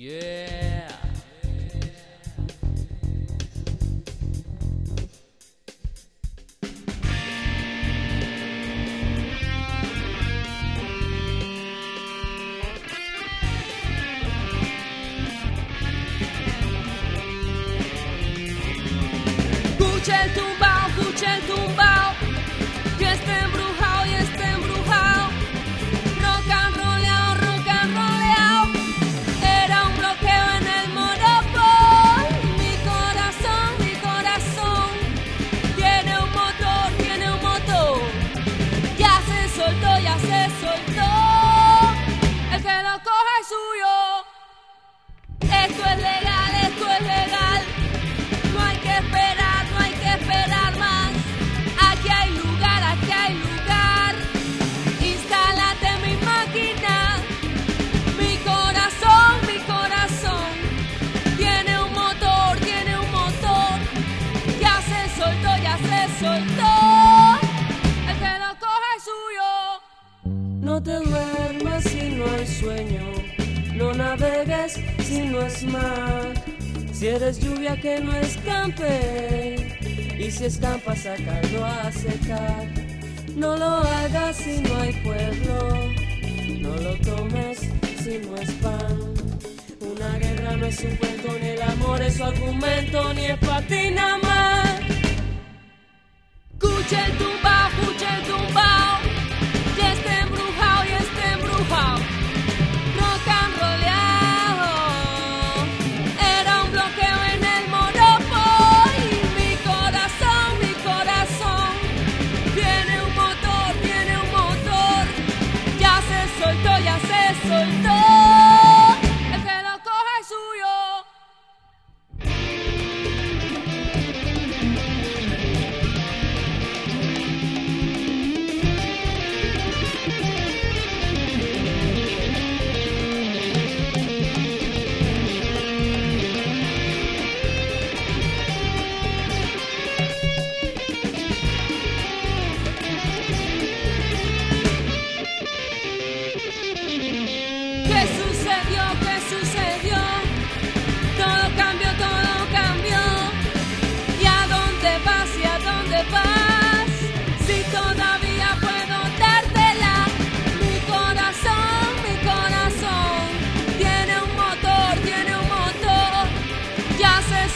Yeah. Escucha soltó. El que lo coja es suyo. No te duermas si no hay sueño, no navegues si no es mar. Si eres lluvia que no escampe, y si escampa sacarlo a secar. No lo hagas si no hay pueblo, no lo tomes si no es pan. Una guerra no es un cuento, ni el amor es su argumento, ni es para ti nada más.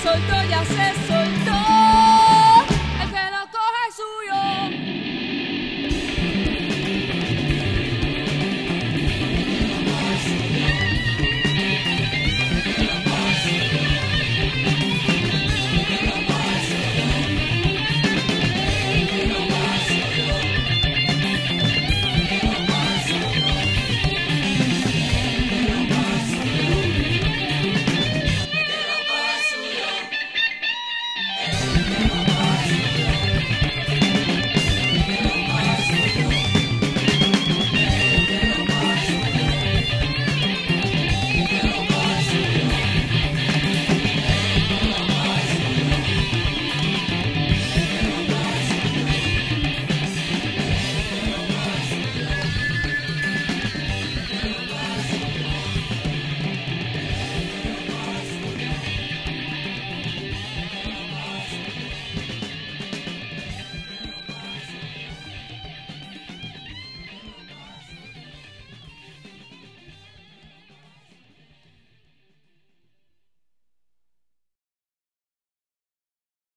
soltó, ya se soltó.